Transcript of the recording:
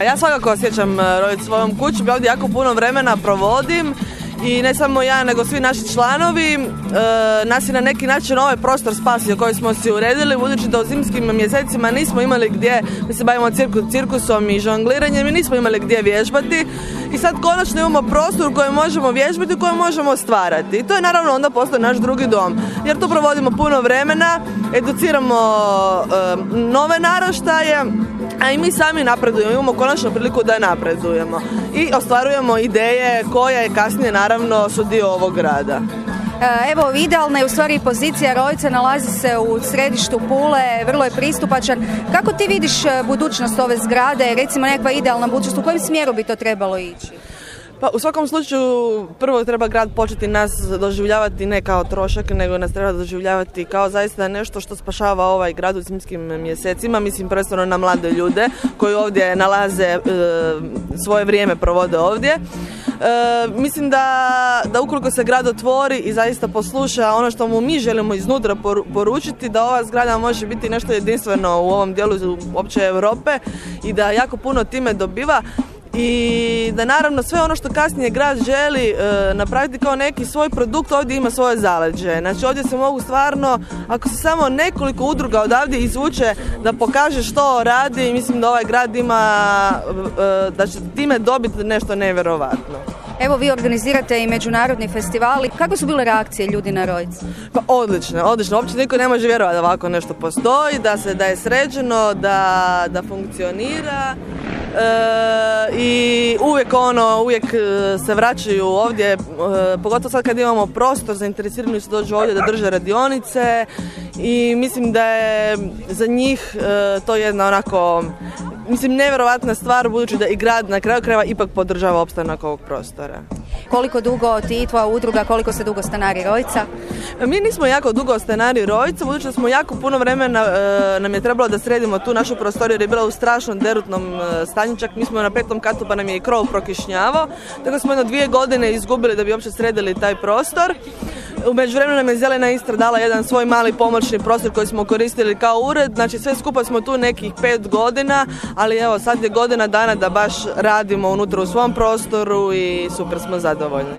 Ja svakako osjećam e, roditi svojom kuću, ovdje jako puno vremena provodim. I ne samo ja nego svi naši članovi. E, nas je na neki način ovaj prostor spasio koji smo si uredili budući da u zimskim mjesecima nismo imali gdje, mi se bavimo cirkusom i žongliranjem i nismo imali gdje vježbati. I sad konačno imamo prostor u kojem možemo vježbati, u kojem možemo stvarati. I to je naravno onda postoje naš drugi dom. Jer tu provodimo puno vremena, educiramo nove naraštaje, a i mi sami napredujemo, imamo konačno priliku da napredujemo i ostvarujemo ideje koje kasnije naravno su dio ovog grada. E, evo, idealna je u stvari pozicija Rojca, nalazi se u središtu Pule, vrlo je pristupačan. Kako ti vidiš e, budućnost ove zgrade, recimo nekakva idealna budućnost, u kojem smjeru bi to trebalo ići? Pa u svakom slučaju prvo treba grad početi nas doživljavati ne kao trošak, nego nas treba doživljavati kao zaista nešto što spašava ovaj grad u zimskim mjesecima. Mislim prvenstveno na mlade ljude koji ovdje nalaze e, svoje vrijeme provode ovdje. E, mislim da, da ukoliko se grad otvori i zaista posluša ono što mu mi želimo iznutra poručiti, da ova zgrada može biti nešto jedinstveno u ovom dijelu opće Europe i da jako puno time dobiva i da naravno sve ono što kasnije grad želi e, napraviti kao neki svoj produkt ovdje ima svoje zaleđe. Znači ovdje se mogu stvarno, ako se samo nekoliko udruga odavdje izvuče da pokaže što radi, mislim da ovaj grad ima, e, da će time dobiti nešto nevjerovatno. Evo vi organizirate i međunarodni festivali. Kako su bile reakcije ljudi na Rojc? Pa odlično, odlično. Uopće niko ne može vjerovati da ovako nešto postoji, da se da je sređeno, da, da funkcionira. E, i uvijek ono, uvijek e, se vraćaju ovdje, e, pogotovo sad kad imamo prostor, zainteresirani su dođu ovdje da drže radionice i mislim da je za njih to jedna onako mislim nevjerojatna stvar budući da i grad na kraju krajeva ipak podržava opstanak ovog prostora. Koliko dugo ti i tvoja udruga, koliko se dugo stanari Rojca? Mi nismo jako dugo stanari Rojca, budući da smo jako puno vremena e, nam je trebalo da sredimo tu našu prostoriju jer je bila u strašnom derutnom e, stanju, čak mi smo na petom katu pa nam je i krov prokišnjavao, tako smo jedno dvije godine izgubili da bi uopće sredili taj prostor. U međuvremenu nam je Zelena Istra dala jedan svoj mali pomoćni prostor koji smo koristili kao ured, znači sve skupa smo tu nekih pet godina, ali evo sad je godina dana da baš radimo unutra u svom prostoru i super smo zadovoljni.